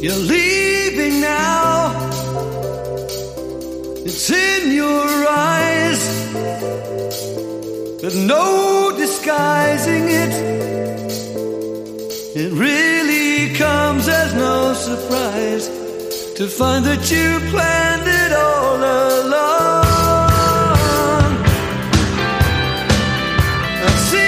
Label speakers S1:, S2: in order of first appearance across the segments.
S1: You're leaving now. It's in your eyes. There's no disguising it. It really comes as no surprise to find that you planned it all along. I see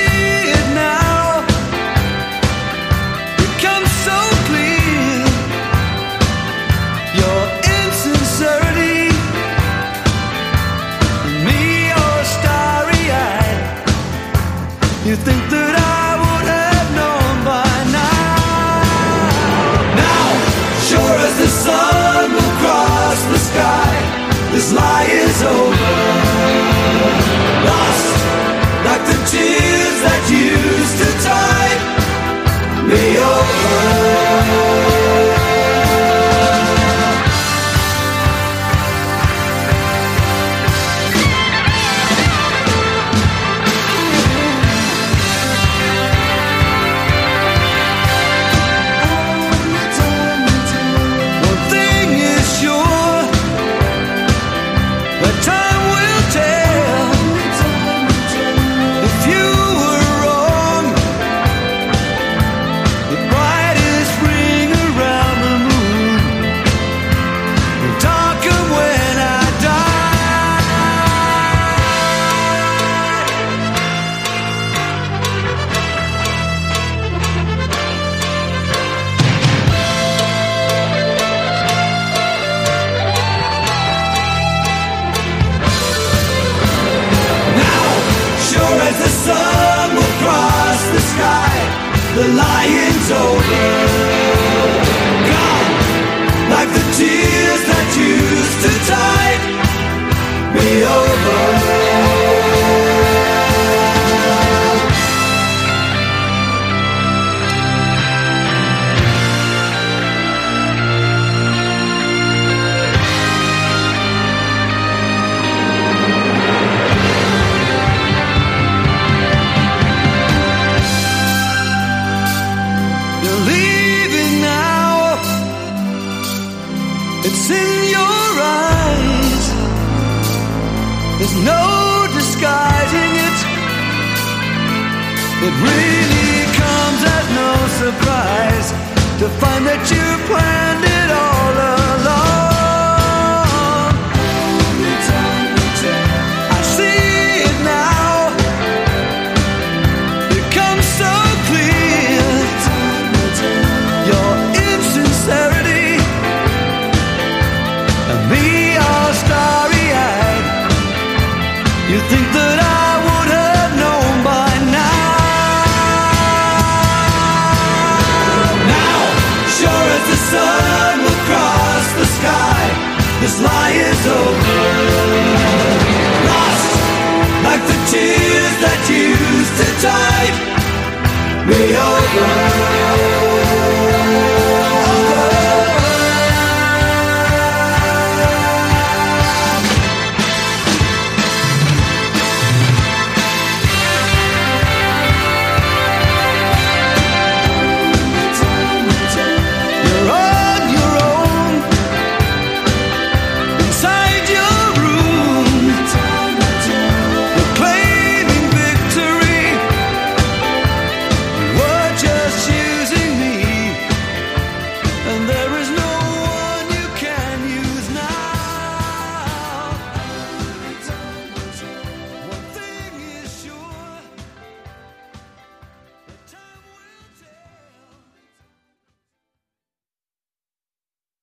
S1: over. As the sun will cross the sky, the lion's over. Gone, like the tears that used to tide me over. It's in your eyes. There's no disguising it. It really comes as no surprise to find that you planned it You think that I would have known by now. Now, sure as the sun will cross the sky, this lie is over. Lost like the tears that used to tide me over.